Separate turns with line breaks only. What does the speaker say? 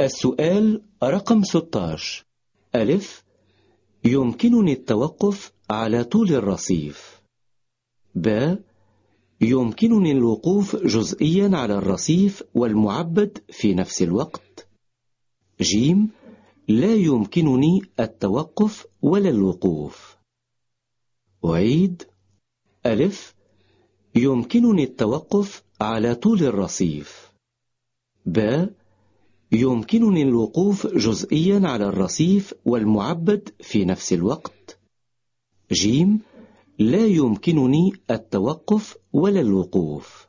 السؤال رقم 16 ألف. يمكنني التوقف على طول الرصيف. ب. يمكنني الوقوف جزئيا على الرصيف والمعبد في نفس الوقت. جيم لا يمكنني التوقف ولا الوقوف. أعيد. ألف. يمكنني التوقف على طول الرصيف. ب. يمكنني الوقوف جزئيا على الرصيف والمعبد في نفس الوقت. جيم لا يمكنني التوقف ولا الوقوف.